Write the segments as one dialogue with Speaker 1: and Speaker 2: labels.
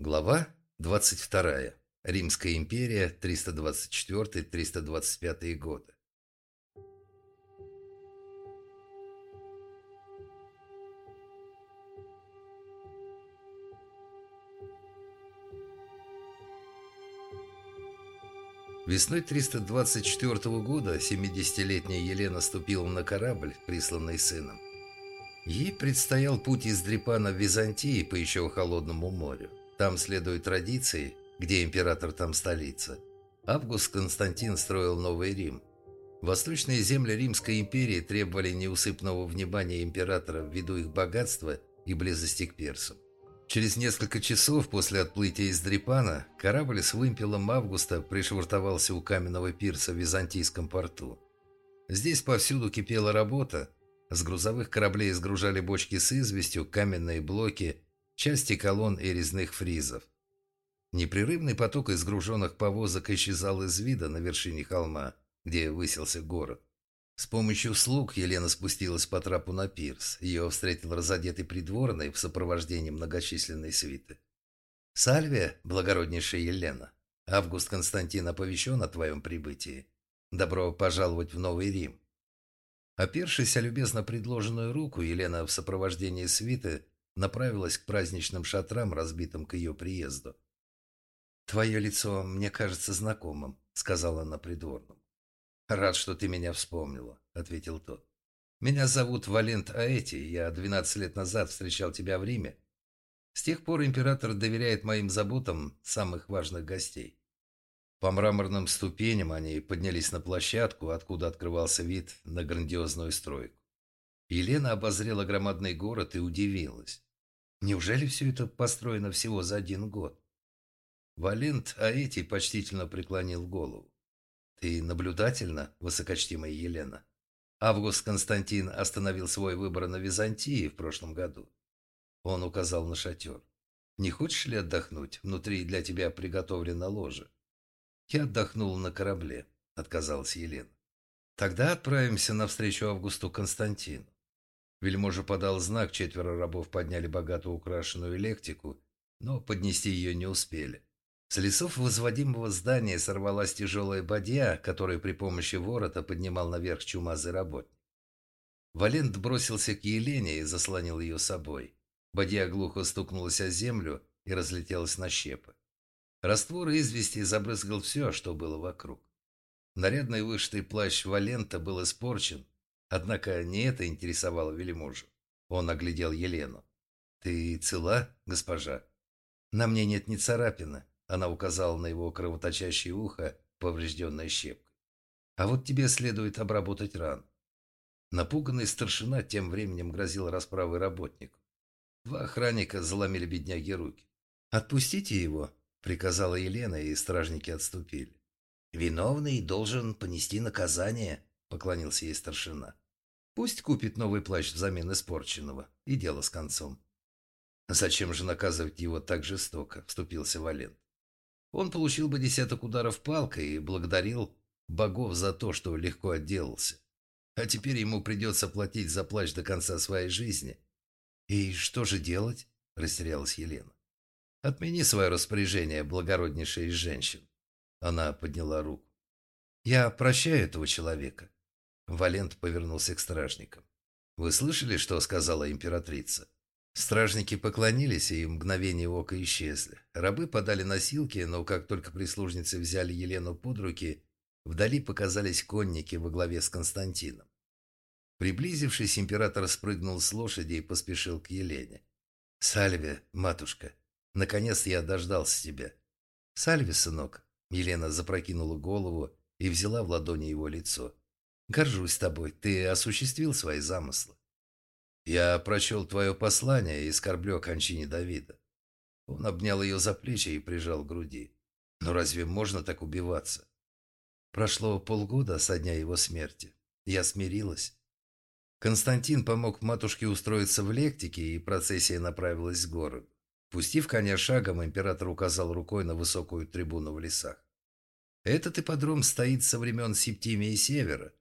Speaker 1: Глава 22. Римская империя, 324-325 годы. Весной 324 года 70-летняя Елена ступила на корабль, присланный сыном. Ей предстоял путь из Дрипана в Византии по еще холодному морю. Там следуют традиции, где император, там столица. Август Константин строил Новый Рим. Восточные земли Римской империи требовали неусыпного внимания императора ввиду их богатства и близости к персам. Через несколько часов после отплытия из Дрипана корабль с вымпелом Августа пришвартовался у каменного пирса в Византийском порту. Здесь повсюду кипела работа. С грузовых кораблей сгружали бочки с известью, каменные блоки – части колонн и резных фризов. Непрерывный поток из груженных повозок исчезал из вида на вершине холма, где высился город. С помощью слуг Елена спустилась по трапу на пирс. Ее встретил разодетый придворный в сопровождении многочисленной свиты. «Сальвия, благороднейшая Елена, Август Константин оповещен о твоем прибытии. Добро пожаловать в Новый Рим». Опершись о любезно предложенную руку, Елена в сопровождении свиты направилась к праздничным шатрам, разбитым к ее приезду. «Твое лицо мне кажется знакомым», — сказала она придворным. «Рад, что ты меня вспомнила», — ответил тот. «Меня зовут Валент Аэти, я 12 лет назад встречал тебя в Риме. С тех пор император доверяет моим заботам самых важных гостей». По мраморным ступеням они поднялись на площадку, откуда открывался вид на грандиозную стройку. Елена обозрела громадный город и удивилась. Неужели все это построено всего за один год? Валент Аэти почтительно преклонил голову. «Ты наблюдательна, высокочтимая Елена?» Август Константин остановил свой выбор на Византии в прошлом году. Он указал на шатер. «Не хочешь ли отдохнуть? Внутри для тебя приготовлено ложе». «Я отдохнул на корабле», — отказалась Елена. «Тогда отправимся навстречу Августу Константину. Вельможа подал знак, четверо рабов подняли богато украшенную электику, но поднести ее не успели. С лесов возводимого здания сорвалась тяжелая бадья, которую при помощи ворота поднимал наверх чумазый работник. Валент бросился к Елене и заслонил ее собой. Бадья глухо стукнулась о землю и разлетелась на щепы. Раствор извести забрызгал все, что было вокруг. Нарядный вышитый плащ Валента был испорчен, Однако не это интересовало вельможу. Он оглядел Елену. «Ты цела, госпожа?» «На мне нет ни царапины», — она указала на его кровоточащее ухо, поврежденное щепкой. «А вот тебе следует обработать ран». Напуганный старшина тем временем грозил расправой работнику. Два охранника заломили бедняги руки. «Отпустите его», — приказала Елена, и стражники отступили. «Виновный должен понести наказание», — поклонился ей старшина. «Пусть купит новый плащ взамен испорченного, и дело с концом». «Зачем же наказывать его так жестоко?» — вступился Валент. «Он получил бы десяток ударов палкой и благодарил богов за то, что легко отделался. А теперь ему придется платить за плащ до конца своей жизни». «И что же делать?» — растерялась Елена. «Отмени свое распоряжение, благороднейшая из женщин». Она подняла руку. «Я прощаю этого человека. Валент повернулся к стражникам. «Вы слышали, что сказала императрица?» Стражники поклонились и мгновение ока исчезли. Рабы подали носилки, но как только прислужницы взяли Елену под руки, вдали показались конники во главе с Константином. Приблизившись, император спрыгнул с лошади и поспешил к Елене. «Сальве, матушка, наконец я дождался тебя». «Сальве, сынок», — Елена запрокинула голову и взяла в ладони его лицо. Горжусь тобой, ты осуществил свои замыслы. Я прочел твое послание и скорблю о кончине Давида. Он обнял ее за плечи и прижал к груди. Но разве можно так убиваться? Прошло полгода со дня его смерти. Я смирилась. Константин помог матушке устроиться в лектике, и процессия направилась к городу. Пустив коня шагом, император указал рукой на высокую трибуну в лесах. Этот ипподром стоит со времен Септимии Севера.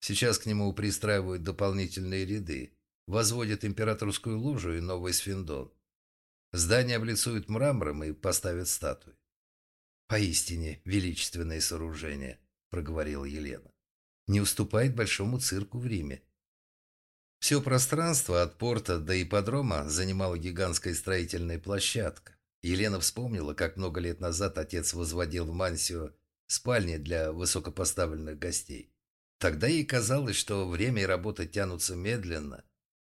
Speaker 1: Сейчас к нему пристраивают дополнительные ряды, возводят императорскую ложу и новый сфиндон. Здание облицуют мрамором и поставят статуи. «Поистине величественное сооружение», — проговорила Елена. «Не уступает большому цирку в Риме». Все пространство от порта до ипподрома занимала гигантская строительная площадка. Елена вспомнила, как много лет назад отец возводил в Мансио спальни для высокопоставленных гостей. Тогда ей казалось, что время и работа тянутся медленно.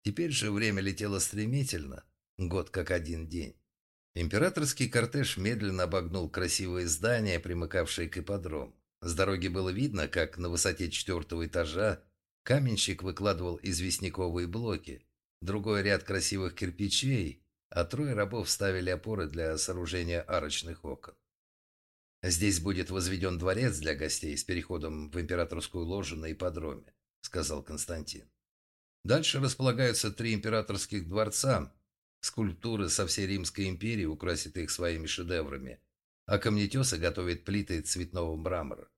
Speaker 1: Теперь же время летело стремительно, год как один день. Императорский кортеж медленно обогнул красивые здания, примыкавшие к ипподрому. С дороги было видно, как на высоте четвертого этажа каменщик выкладывал известняковые блоки, другой ряд красивых кирпичей, а трое рабов ставили опоры для сооружения арочных окон. «Здесь будет возведен дворец для гостей с переходом в императорскую ложу на ипподроме», — сказал Константин. «Дальше располагаются три императорских дворца, Скульптуры со всей Римской империи украсят их своими шедеврами, а камнетесы готовят плиты цветного мрамора.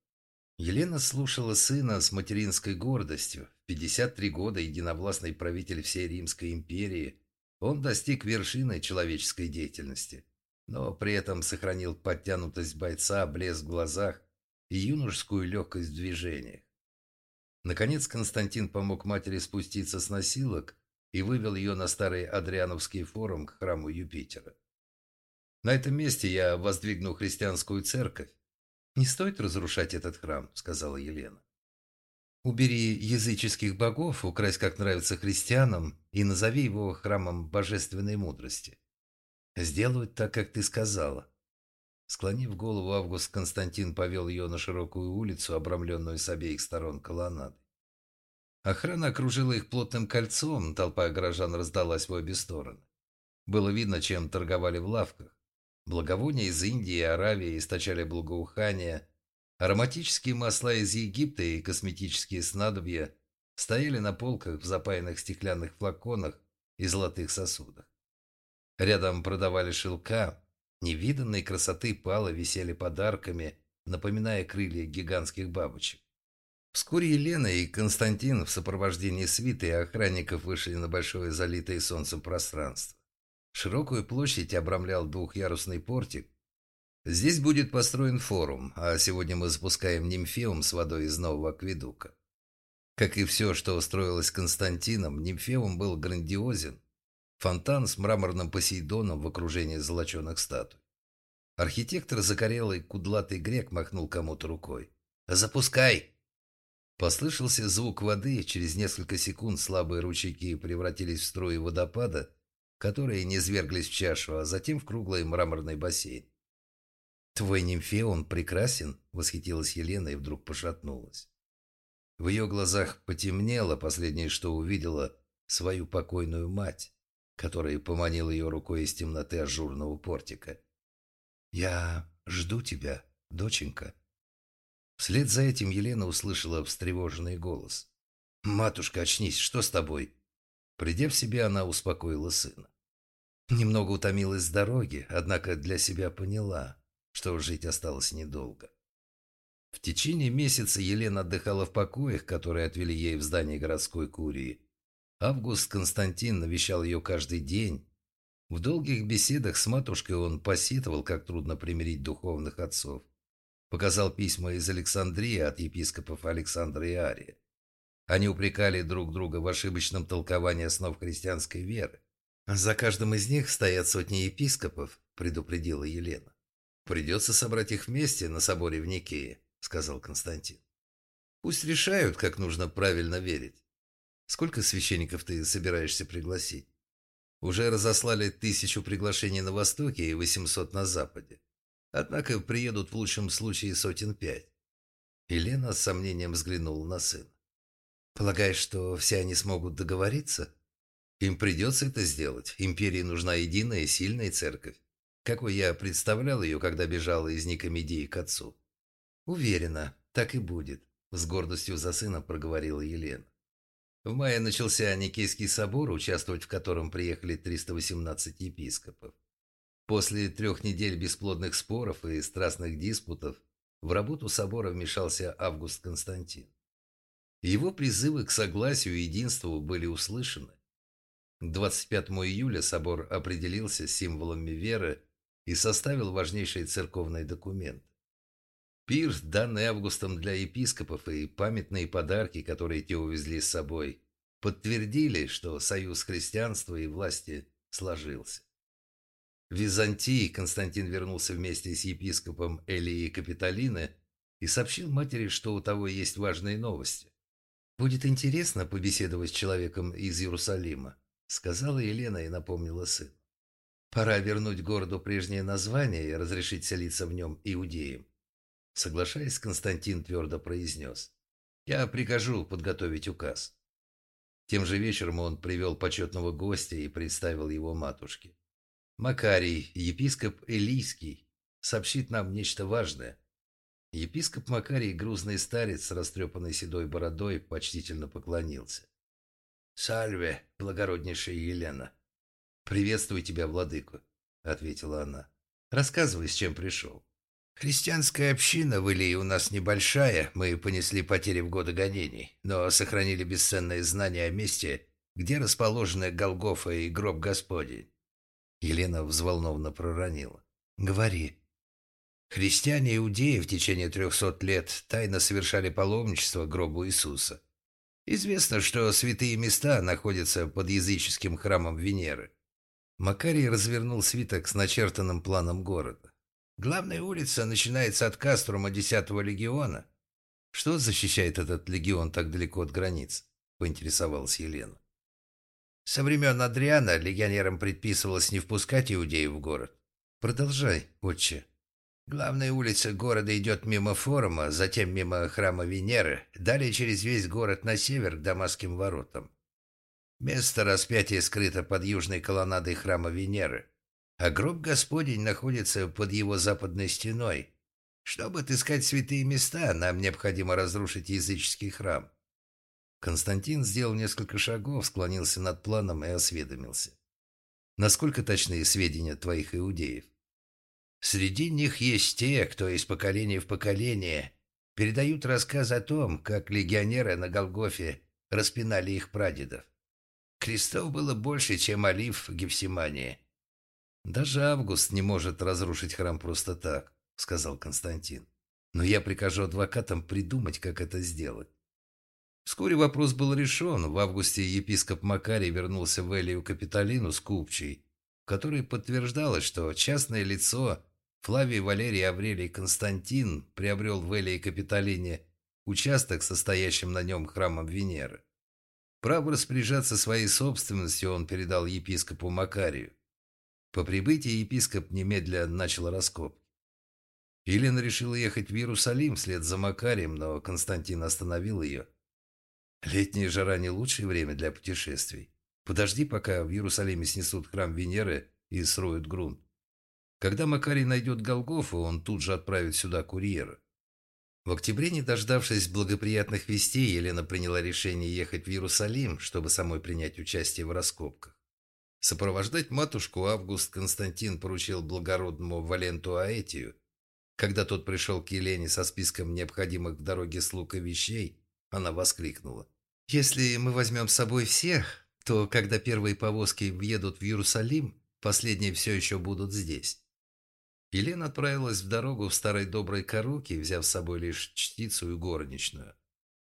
Speaker 1: Елена слушала сына с материнской гордостью. В 53 года единовластный правитель всей Римской империи, он достиг вершины человеческой деятельности, но при этом сохранил подтянутость бойца, блеск в глазах и юношескую легкость в движениях. Наконец Константин помог матери спуститься с носилок и вывел ее на старый Адриановский форум к храму Юпитера. На этом месте я воздвигну христианскую церковь. «Не стоит разрушать этот храм», — сказала Елена. «Убери языческих богов, укрась как нравится христианам, и назови его храмом божественной мудрости. Сделают так, как ты сказала». Склонив голову, Август Константин повел ее на широкую улицу, обрамленную с обеих сторон колоннадой. Охрана окружила их плотным кольцом, толпа горожан раздалась в обе стороны. Было видно, чем торговали в лавках. Благовония из Индии и Аравии источали благоухание, ароматические масла из Египта и косметические снадобья стояли на полках в запаянных стеклянных флаконах и золотых сосудах. Рядом продавали шелка, невиданной красоты палы висели подарками, напоминая крылья гигантских бабочек. Вскоре Елена и Константин в сопровождении свиты и охранников вышли на большое залитое солнцем пространство. Широкую площадь обрамлял двухъярусный портик. Здесь будет построен форум, а сегодня мы запускаем нимфеум с водой из нового акведука. Как и все, что устроилось Константином, нимфеум был грандиозен. Фонтан с мраморным посейдоном в окружении золоченых статуй. Архитектор закорелый кудлатый грек махнул кому-то рукой. «Запускай!» Послышался звук воды, через несколько секунд слабые ручейки превратились в струи водопада, которые не зверглись в чашу, а затем в круглый мраморный бассейн. «Твой нимфеон прекрасен», — восхитилась Елена и вдруг пошатнулась. В ее глазах потемнело, последнее, что увидела, свою покойную мать, которая поманила ее рукой из темноты ажурного портика. «Я жду тебя, доченька», Вслед за этим Елена услышала встревоженный голос. «Матушка, очнись, что с тобой?» Придя в себя, она успокоила сына. Немного утомилась с дороги, однако для себя поняла, что жить осталось недолго. В течение месяца Елена отдыхала в покоях, которые отвели ей в здании городской курии. Август Константин навещал ее каждый день. В долгих беседах с матушкой он посетовал, как трудно примирить духовных отцов. Показал письма из Александрии от епископов Александра и Ария. Они упрекали друг друга в ошибочном толковании основ христианской веры. «За каждым из них стоят сотни епископов», – предупредила Елена. «Придется собрать их вместе на соборе в Никее», – сказал Константин. «Пусть решают, как нужно правильно верить. Сколько священников ты собираешься пригласить? Уже разослали тысячу приглашений на Востоке и восемьсот на Западе. Однако приедут в лучшем случае сотен пять. Елена с сомнением взглянула на сына. «Полагаешь, что все они смогут договориться?» «Им придется это сделать. Империи нужна единая и сильная церковь. Какой я представлял ее, когда бежала из Никомедии к отцу?» «Уверена, так и будет», — с гордостью за сына проговорила Елена. В мае начался Никейский собор, участвовать в котором приехали 318 епископов. После трех недель бесплодных споров и страстных диспутов в работу собора вмешался Август Константин. Его призывы к согласию и единству были услышаны. К 25 июля собор определился символами веры и составил важнейшие церковные документы. Пир, данный Августом для епископов, и памятные подарки, которые те увезли с собой, подтвердили, что союз христианства и власти сложился. В Византии Константин вернулся вместе с епископом Элией Капитолины и сообщил матери, что у того есть важные новости. «Будет интересно побеседовать с человеком из Иерусалима», сказала Елена и напомнила сыну. «Пора вернуть городу прежнее название и разрешить селиться в нем иудеям. Соглашаясь, Константин твердо произнес. «Я прикажу подготовить указ». Тем же вечером он привел почетного гостя и представил его матушке. «Макарий, епископ Элийский, сообщит нам нечто важное». Епископ Макарий, грузный старец с растрепанной седой бородой, почтительно поклонился. «Сальве, благороднейшая Елена!» «Приветствую тебя, владыку», — ответила она. «Рассказывай, с чем пришел». Христианская община в Илии у нас небольшая, мы понесли потери в годы гонений, но сохранили бесценные знания о месте, где расположены Голгофа и гроб Господень. Елена взволнованно проронила. «Говори». Христиане иудеи в течение трехсот лет тайно совершали паломничество к гробу Иисуса. Известно, что святые места находятся под языческим храмом Венеры. Макарий развернул свиток с начертанным планом города. Главная улица начинается от Каструма 10-го легиона. Что защищает этот легион так далеко от границ? Поинтересовалась Елена. Со времен Адриана легионерам предписывалось не впускать иудеев в город. Продолжай, отче. Главная улица города идет мимо форума, затем мимо храма Венеры, далее через весь город на север к Дамасским воротам. Место распятия скрыто под южной колоннадой храма Венеры а гроб Господень находится под его западной стеной. Чтобы отыскать святые места, нам необходимо разрушить языческий храм». Константин сделал несколько шагов, склонился над планом и осведомился. «Насколько точны сведения твоих иудеев?» «Среди них есть те, кто из поколения в поколение передают рассказ о том, как легионеры на Голгофе распинали их прадедов. Крестов было больше, чем олив в Гефсимании». «Даже Август не может разрушить храм просто так», — сказал Константин. «Но я прикажу адвокатам придумать, как это сделать». Вскоре вопрос был решен. В августе епископ Макарий вернулся в Элию Капитолину с купчей, в которой подтверждалось, что частное лицо Флавий Валерий Аврелий Константин приобрел в Элии Капитолине участок, состоящим на нем храмом Венеры. Право распоряжаться своей собственностью он передал епископу Макарию. По прибытии епископ немедля начал раскоп. Елена решила ехать в Иерусалим вслед за Макарием, но Константин остановил ее. «Летняя жара не лучшее время для путешествий. Подожди, пока в Иерусалиме снесут храм Венеры и сроют грунт. Когда Макарий найдет Голгофу, он тут же отправит сюда курьера». В октябре, не дождавшись благоприятных вестей, Елена приняла решение ехать в Иерусалим, чтобы самой принять участие в раскопках. Сопровождать матушку Август Константин поручил благородному Валенту Аэтию. Когда тот пришел к Елене со списком необходимых в дороге слуг и вещей, она воскликнула. «Если мы возьмем с собой всех, то когда первые повозки въедут в Иерусалим, последние все еще будут здесь». Елена отправилась в дорогу в старой доброй коруке, взяв с собой лишь чтицу и горничную.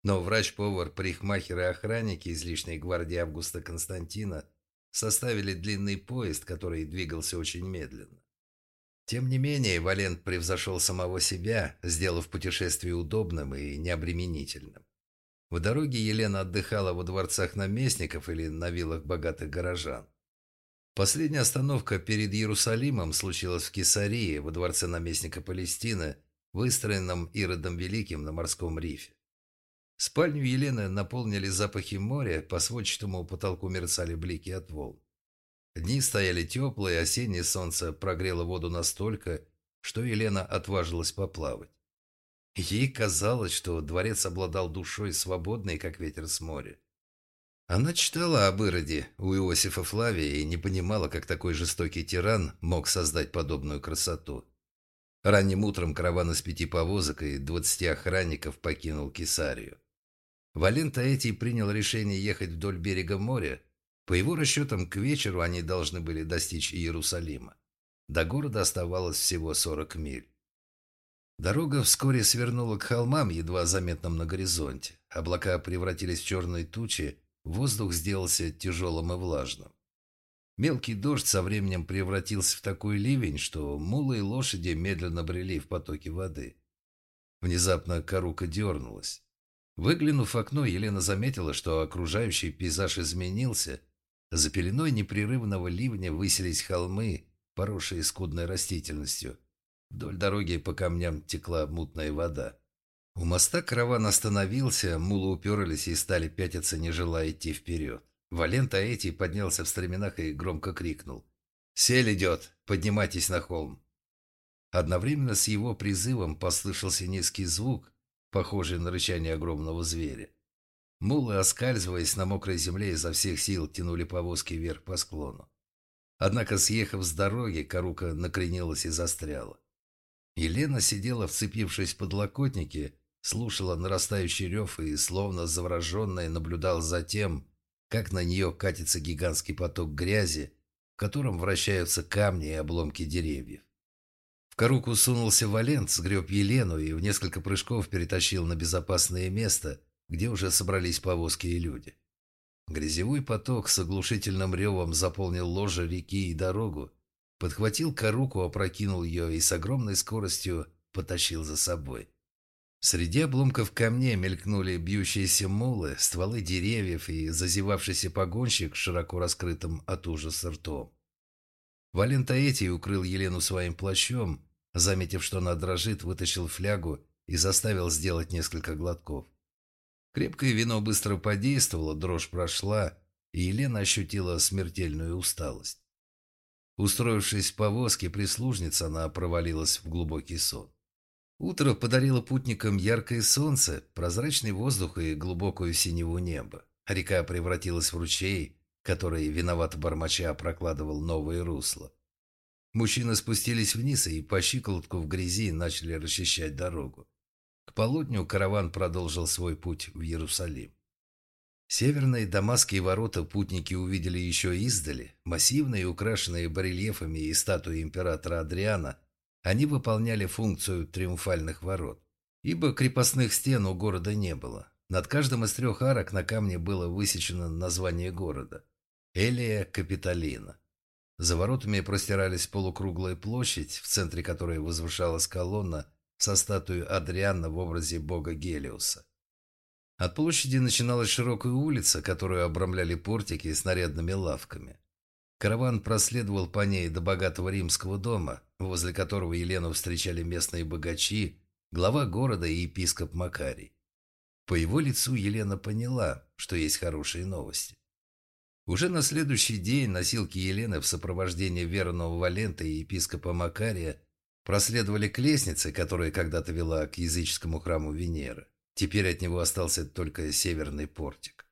Speaker 1: Но врач-повар, парикмахер и охранники из личной гвардии Августа Константина – составили длинный поезд, который двигался очень медленно. Тем не менее, Валент превзошел самого себя, сделав путешествие удобным и необременительным. В дороге Елена отдыхала во дворцах наместников или на виллах богатых горожан. Последняя остановка перед Иерусалимом случилась в Кесарии, во дворце наместника Палестины, выстроенном Иродом Великим на морском рифе. Спальню Елены наполнили запахи моря, по сводчатому потолку мерцали блики от волн. Дни стояли теплые, осеннее солнце прогрело воду настолько, что Елена отважилась поплавать. Ей казалось, что дворец обладал душой свободной, как ветер с моря. Она читала об Ироде у Иосифа Флавия и не понимала, как такой жестокий тиран мог создать подобную красоту. Ранним утром караван из пяти повозок и двадцати охранников покинул Кесарию. Валент Аэтий принял решение ехать вдоль берега моря, По его расчетам, к вечеру они должны были достичь Иерусалима. До города оставалось всего 40 миль. Дорога вскоре свернула к холмам, едва заметным на горизонте. Облака превратились в черные тучи, воздух сделался тяжелым и влажным. Мелкий дождь со временем превратился в такой ливень, что мулы и лошади медленно брели в потоке воды. Внезапно корука дернулась. Выглянув в окно, Елена заметила, что окружающий пейзаж изменился. За пеленой непрерывного ливня высились холмы, поросшие скудной растительностью. Вдоль дороги по камням текла мутная вода. У моста караван остановился, мулы уперлись и стали пятиться, не желая идти вперед. Валент Аэти поднялся в стременах и громко крикнул. «Сель идет! Поднимайтесь на холм!» Одновременно с его призывом послышался низкий звук, похожий на рычание огромного зверя. Мулы, оскальзываясь на мокрой земле, изо всех сил тянули повозки вверх по склону. Однако, съехав с дороги, корука накренилась и застряла. Елена сидела, вцепившись в подлокотники, слушала нарастающий рев и, словно завороженная, наблюдала за тем, как на нее катится гигантский поток грязи, в котором вращаются камни и обломки деревьев. В коруку сунулся Валент, сгреб Елену и в несколько прыжков перетащил на безопасное место, где уже собрались повозки и люди. Грязевой поток с оглушительным ревом заполнил ложе реки и дорогу, подхватил коруку, опрокинул ее и с огромной скоростью потащил за собой. Среди обломков камней мелькнули бьющиеся мулы, стволы деревьев и зазевавшийся погонщик широко раскрытым от ужаса ртом. Валентаэтий укрыл Елену своим плащом, заметив, что она дрожит, вытащил флягу и заставил сделать несколько глотков. Крепкое вино быстро подействовало, дрожь прошла, и Елена ощутила смертельную усталость. Устроившись в повозке, прислужница, она провалилась в глубокий сон. Утро подарило путникам яркое солнце, прозрачный воздух и глубокую синеву неба. Река превратилась в ручей, который, виновато бормоча, прокладывал новые русла. Мужчины спустились вниз и по щиколотку в грязи начали расчищать дорогу. К полудню караван продолжил свой путь в Иерусалим. Северные дамасские ворота путники увидели еще издали, массивные, украшенные барельефами и статуей императора Адриана – они выполняли функцию триумфальных ворот, ибо крепостных стен у города не было. Над каждым из трех арок на камне было высечено название города – Элия Капитолина. За воротами простирались полукруглая площадь, в центре которой возвышалась колонна со статуей Адриана в образе бога Гелиуса. От площади начиналась широкая улица, которую обрамляли портики с нарядными лавками. Караван проследовал по ней до богатого римского дома, возле которого Елену встречали местные богачи, глава города и епископ Макарий. По его лицу Елена поняла, что есть хорошие новости. Уже на следующий день носилки Елены в сопровождении верного Валента и епископа Макария проследовали к лестнице, которая когда-то вела к языческому храму Венеры. Теперь от него остался только северный портик.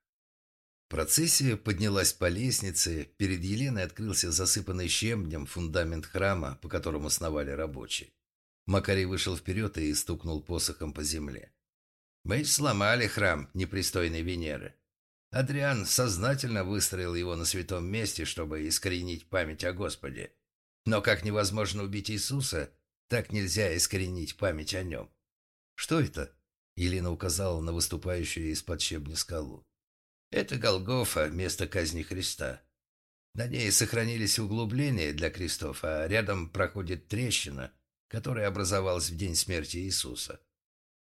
Speaker 1: Процессия поднялась по лестнице, перед Еленой открылся засыпанный щебнем фундамент храма, по которому сновали рабочие. Макарий вышел вперед и стукнул посохом по земле. «Мы сломали храм непристойной Венеры. Адриан сознательно выстроил его на святом месте, чтобы искоренить память о Господе. Но как невозможно убить Иисуса, так нельзя искоренить память о нем». «Что это?» Елена указала на выступающую из-под щебня скалу. Это Голгофа, место казни Христа. На ней сохранились углубления для крестов, а рядом проходит трещина, которая образовалась в день смерти Иисуса.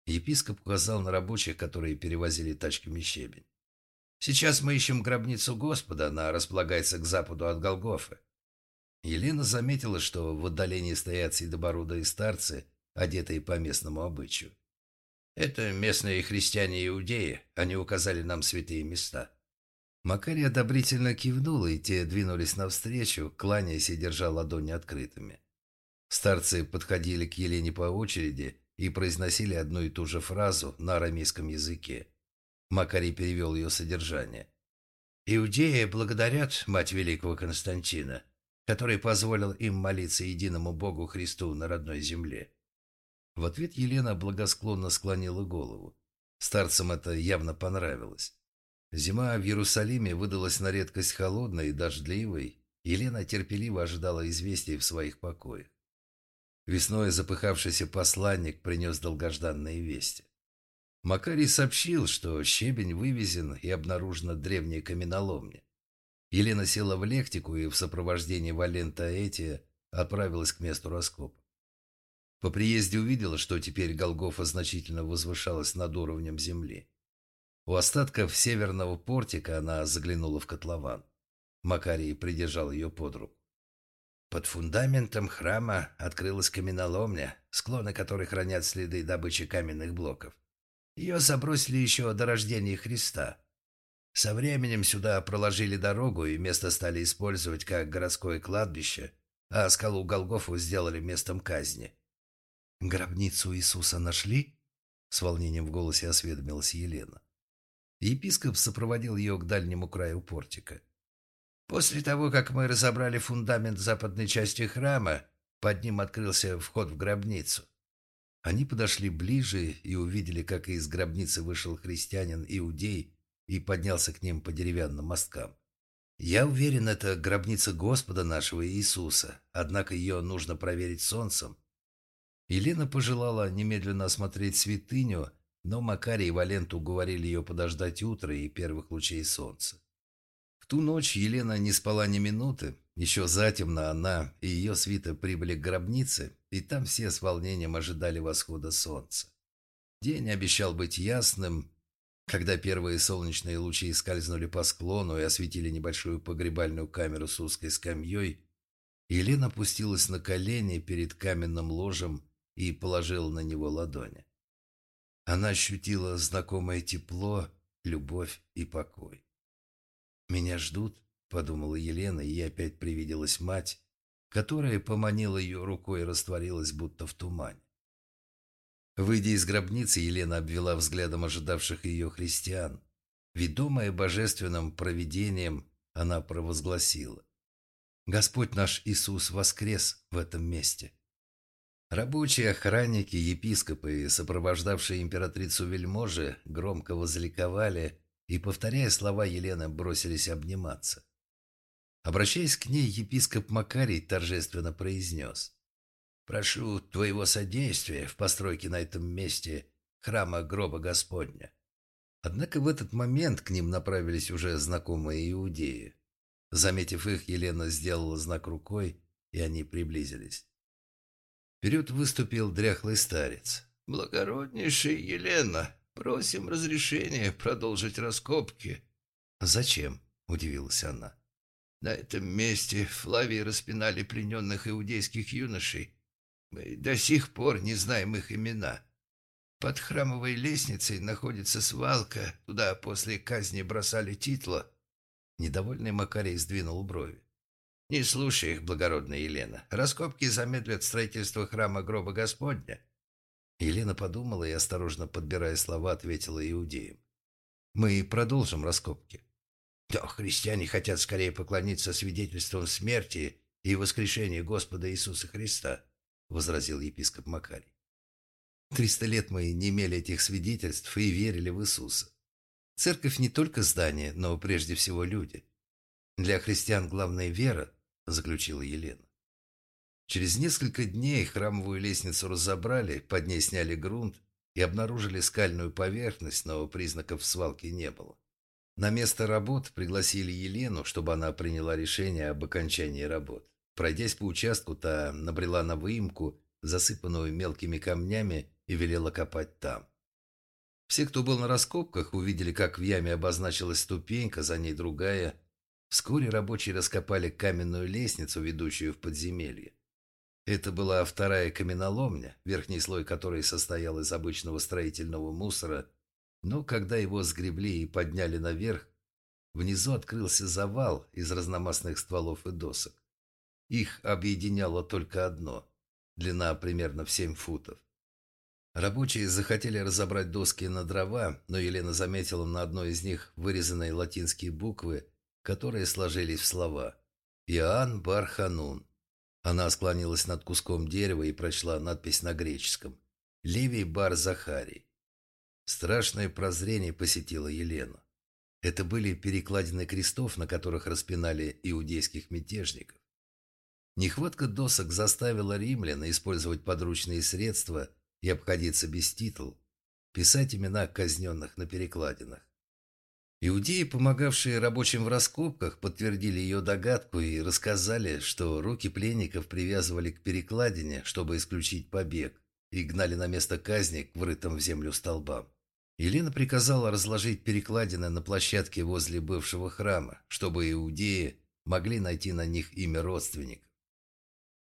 Speaker 1: Епископ указал на рабочих, которые перевозили тачками щебень. «Сейчас мы ищем гробницу Господа, она располагается к западу от Голгофы». Елена заметила, что в отдалении стоят седобородые старцы, одетые по местному обычаю. Это местные христиане-иудеи, они указали нам святые места». Макарий одобрительно кивнул, и те двинулись навстречу, кланяясь и держа ладони открытыми. Старцы подходили к Елене по очереди и произносили одну и ту же фразу на арамейском языке. Макарий перевел ее содержание. «Иудеи благодарят мать великого Константина, который позволил им молиться единому Богу Христу на родной земле. В ответ Елена благосклонно склонила голову. Старцам это явно понравилось. Зима в Иерусалиме выдалась на редкость холодной и дождливой. Елена терпеливо ожидала известий в своих покоях. Весной запыхавшийся посланник принес долгожданные вести. Макарий сообщил, что щебень вывезен и обнаружена древняя каменоломня. Елена села в лектику и в сопровождении Валента Этия отправилась к месту раскопа. По приезде увидела, что теперь Голгофа значительно возвышалась над уровнем земли. У остатков северного портика она заглянула в котлован. Макарий придержал ее под руку. Под фундаментом храма открылась каменоломня, склоны которой хранят следы добычи каменных блоков. Ее забросили еще до рождения Христа. Со временем сюда проложили дорогу и место стали использовать как городское кладбище, а скалу Голгофу сделали местом казни. «Гробницу Иисуса нашли?» С волнением в голосе осведомилась Елена. Епископ сопроводил ее к дальнему краю портика. После того, как мы разобрали фундамент западной части храма, под ним открылся вход в гробницу. Они подошли ближе и увидели, как из гробницы вышел христианин-иудей и поднялся к ним по деревянным мосткам. Я уверен, это гробница Господа нашего Иисуса, однако ее нужно проверить солнцем. Елена пожелала немедленно осмотреть святыню, но Макарий и Валент уговорили ее подождать утра и первых лучей солнца. В ту ночь Елена не спала ни минуты, еще затемно она и ее свита прибыли к гробнице, и там все с волнением ожидали восхода солнца. День обещал быть ясным. Когда первые солнечные лучи скользнули по склону и осветили небольшую погребальную камеру с узкой скамьей, Елена опустилась на колени перед каменным ложем и положила на него ладони. Она ощутила знакомое тепло, любовь и покой. «Меня ждут?» Подумала Елена, и опять привиделась мать, которая поманила ее рукой и растворилась, будто в тумане. Выйдя из гробницы, Елена обвела взглядом ожидавших ее христиан. Ведомая божественным провидением, она провозгласила. «Господь наш Иисус воскрес в этом месте». Рабочие, охранники, епископы, сопровождавшие императрицу вельможи, громко возликовали и, повторяя слова Елены, бросились обниматься. Обращаясь к ней, епископ Макарий торжественно произнес. «Прошу твоего содействия в постройке на этом месте храма гроба Господня». Однако в этот момент к ним направились уже знакомые иудеи. Заметив их, Елена сделала знак рукой, и они приблизились. Вперед выступил дряхлый старец. «Благороднейшая Елена, просим разрешения продолжить раскопки». «Зачем?» – удивилась она. На этом месте Флавии распинали плененных иудейских юношей. Мы до сих пор не знаем их имена. Под храмовой лестницей находится свалка, туда после казни бросали титла. Недовольный Макарий сдвинул брови. «Не слушай их, благородная Елена. Раскопки замедлят строительство храма гроба Господня». Елена подумала и, осторожно подбирая слова, ответила иудеям. «Мы продолжим раскопки. Да, христиане хотят скорее поклониться свидетельствам смерти и воскрешения Господа Иисуса Христа, возразил епископ Макарий. Триста лет мы не имели этих свидетельств и верили в Иисуса. Церковь не только здание, но прежде всего люди. Для христиан главная вера, заключила Елена. Через несколько дней храмовую лестницу разобрали, под ней сняли грунт и обнаружили скальную поверхность, но признаков свалки не было. На место работ пригласили Елену, чтобы она приняла решение об окончании работ. Пройдясь по участку, та набрела на выемку, засыпанную мелкими камнями, и велела копать там. Все, кто был на раскопках, увидели, как в яме обозначилась ступенька, за ней другая. Вскоре рабочие раскопали каменную лестницу, ведущую в подземелье. Это была вторая каменоломня, верхний слой которой состоял из обычного строительного мусора – но когда его сгребли и подняли наверх, внизу открылся завал из разномастных стволов и досок. Их объединяло только одно – длина примерно в семь футов. Рабочие захотели разобрать доски на дрова, но Елена заметила на одной из них вырезанные латинские буквы, которые сложились в слова «Иоанн Барханун». Она склонилась над куском дерева и прочла надпись на греческом «Левий Бар Захарий». Страшное прозрение посетило Елену. Это были перекладины крестов, на которых распинали иудейских мятежников. Нехватка досок заставила римлян использовать подручные средства и обходиться без титул, писать имена казненных на перекладинах. Иудеи, помогавшие рабочим в раскопках, подтвердили ее догадку и рассказали, что руки пленников привязывали к перекладине, чтобы исключить побег, и гнали на место казни к врытым в землю столбам. Елена приказала разложить перекладины на площадке возле бывшего храма, чтобы иудеи могли найти на них имя родственников.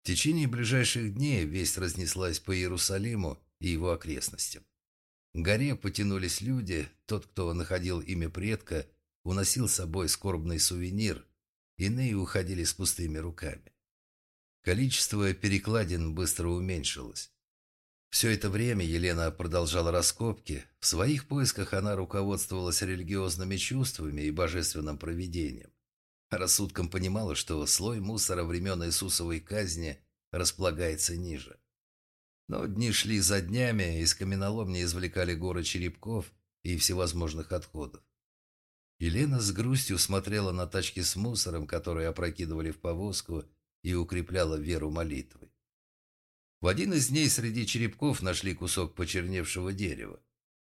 Speaker 1: В течение ближайших дней весть разнеслась по Иерусалиму и его окрестностям. К горе потянулись люди, тот, кто находил имя предка, уносил с собой скорбный сувенир, иные уходили с пустыми руками. Количество перекладин быстро уменьшилось. Все это время Елена продолжала раскопки. В своих поисках она руководствовалась религиозными чувствами и божественным провидением. Рассудком понимала, что слой мусора времен Иисусовой казни располагается ниже. Но дни шли за днями, из каменоломни извлекали горы черепков и всевозможных отходов. Елена с грустью смотрела на тачки с мусором, которые опрокидывали в повозку, и укрепляла веру молитвой. В один из дней среди черепков нашли кусок почерневшего дерева.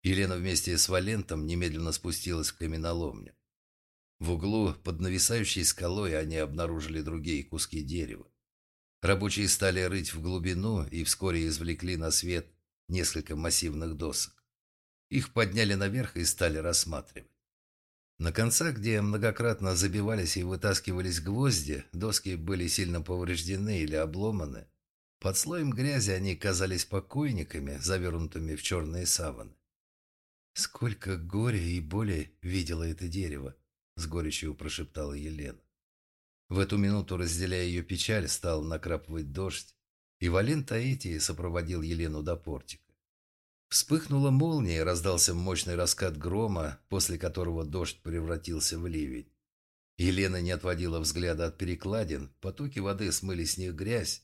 Speaker 1: Елена вместе с Валентом немедленно спустилась в каменоломню. В углу, под нависающей скалой, они обнаружили другие куски дерева. Рабочие стали рыть в глубину и вскоре извлекли на свет несколько массивных досок. Их подняли наверх и стали рассматривать. На концах, где многократно забивались и вытаскивались гвозди, доски были сильно повреждены или обломаны, под слоем грязи они казались покойниками, завернутыми в черные саваны. «Сколько горя и боли видела это дерево!» — с горечью прошептала Елена. В эту минуту, разделяя ее печаль, стал накрапывать дождь, и Вален Таити сопроводил Елену до портика. Вспыхнула молния, и раздался мощный раскат грома, после которого дождь превратился в ливень. Елена не отводила взгляда от перекладин, потоки воды смыли с них грязь,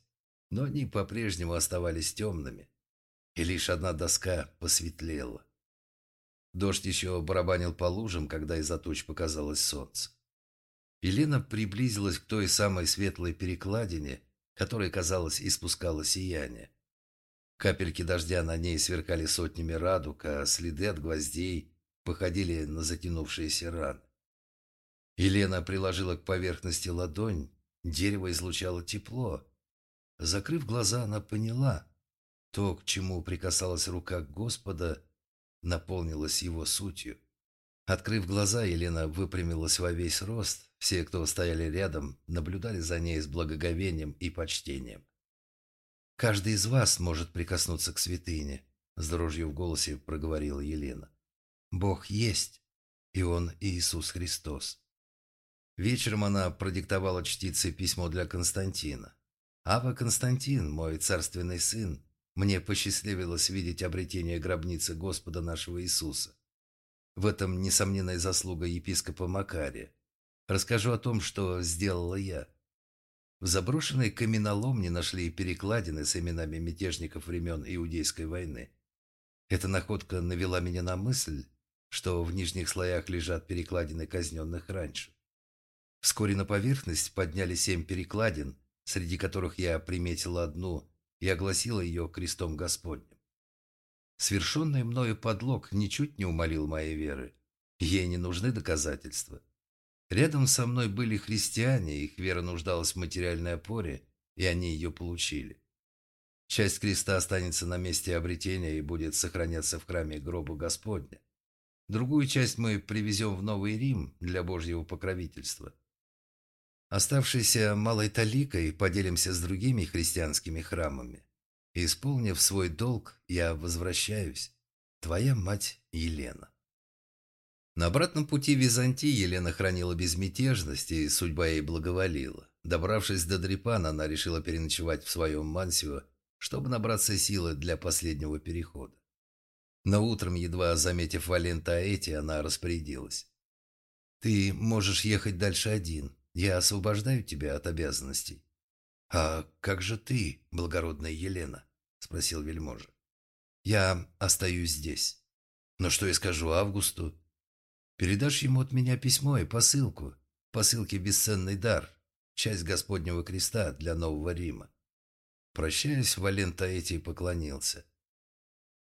Speaker 1: но они по-прежнему оставались темными, и лишь одна доска посветлела. Дождь еще барабанил по лужам, когда из-за туч показалось солнце. Елена приблизилась к той самой светлой перекладине, которая, казалось, испускала сияние. Капельки дождя на ней сверкали сотнями радуг, а следы от гвоздей походили на затянувшиеся раны. Елена приложила к поверхности ладонь, дерево излучало тепло, Закрыв глаза, она поняла, то, к чему прикасалась рука Господа, наполнилось его сутью. Открыв глаза, Елена выпрямилась во весь рост. Все, кто стояли рядом, наблюдали за ней с благоговением и почтением. «Каждый из вас может прикоснуться к святыне», — с дрожью в голосе проговорила Елена. «Бог есть, и Он Иисус Христос». Вечером она продиктовала чтице письмо для Константина. Ава Константин, мой царственный сын, мне посчастливилось видеть обретение гробницы Господа нашего Иисуса. В этом несомненная заслуга епископа Макария. Расскажу о том, что сделала я. В заброшенной каменоломне нашли перекладины с именами мятежников времен Иудейской войны. Эта находка навела меня на мысль, что в нижних слоях лежат перекладины казненных раньше. Вскоре на поверхность подняли семь перекладин, среди которых я приметила одну и огласила ее крестом Господним. Свершенный мною подлог ничуть не умолил моей веры. Ей не нужны доказательства. Рядом со мной были христиане, их вера нуждалась в материальной опоре, и они ее получили. Часть креста останется на месте обретения и будет сохраняться в храме гроба Господня. Другую часть мы привезем в Новый Рим для Божьего покровительства. Оставшейся малой таликой поделимся с другими христианскими храмами. Исполнив свой долг, я возвращаюсь. Твоя мать Елена. На обратном пути в Византии Елена хранила безмятежность, и судьба ей благоволила. Добравшись до Дрипана, она решила переночевать в своем Мансио, чтобы набраться силы для последнего перехода. Но утром, едва заметив Валента Эти, она распорядилась. «Ты можешь ехать дальше один. Я освобождаю тебя от обязанностей». «А как же ты, благородная Елена?» – спросил вельможа. «Я остаюсь здесь. Но что я скажу Августу?» Передашь ему от меня письмо и посылку. Посылки бесценный дар, часть Господнего креста для Нового Рима. Прощаясь, Вален Таэтий поклонился.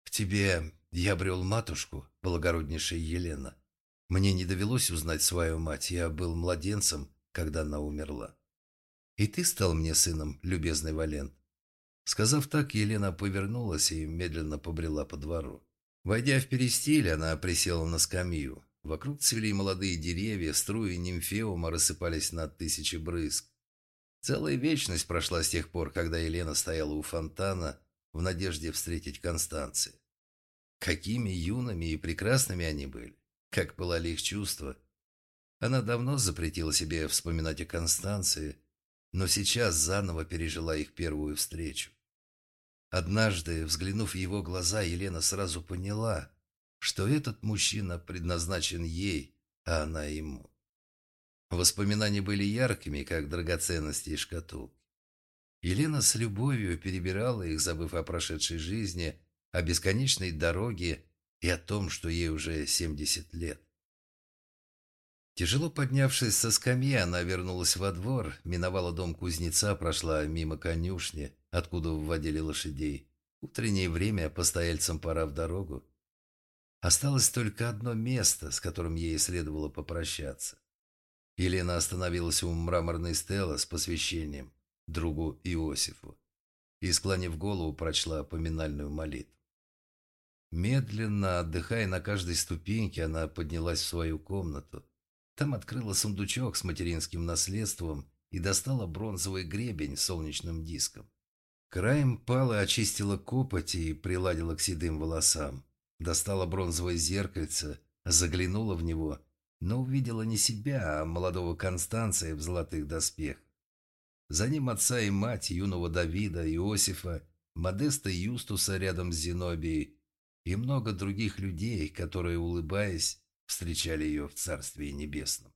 Speaker 1: «К тебе я брел матушку, благороднейшая Елена. Мне не довелось узнать свою мать, я был младенцем, когда она умерла. И ты стал мне сыном, любезный Валент. Сказав так, Елена повернулась и медленно побрела по двору. Войдя в перестиль, она присела на скамью. Вокруг цвели молодые деревья, струи нимфеума рассыпались на тысячи брызг. Целая вечность прошла с тех пор, когда Елена стояла у фонтана в надежде встретить Констанции. Какими юными и прекрасными они были, как пылали их чувства. Она давно запретила себе вспоминать о Констанции, но сейчас заново пережила их первую встречу. Однажды, взглянув в его глаза, Елена сразу поняла, что этот мужчина предназначен ей, а она ему. Воспоминания были яркими, как драгоценности и шкатулки. Елена с любовью перебирала их, забыв о прошедшей жизни, о бесконечной дороге и о том, что ей уже 70 лет. Тяжело поднявшись со скамьи, она вернулась во двор, миновала дом кузнеца, прошла мимо конюшни, откуда вводили лошадей. Утреннее время, постояльцам пора в дорогу. Осталось только одно место, с которым ей следовало попрощаться. Елена остановилась у мраморной стелы с посвящением другу Иосифу и, склонив голову, прочла поминальную молитву. Медленно, отдыхая на каждой ступеньке, она поднялась в свою комнату. Там открыла сундучок с материнским наследством и достала бронзовый гребень с солнечным диском. Краем пала очистила копоть и приладила к седым волосам. Достала бронзовое зеркальце, заглянула в него, но увидела не себя, а молодого Констанция в золотых доспехах. За ним отца и мать юного Давида, Иосифа, Модеста Юстуса рядом с Зенобией и много других людей, которые, улыбаясь, встречали ее в Царстве Небесном.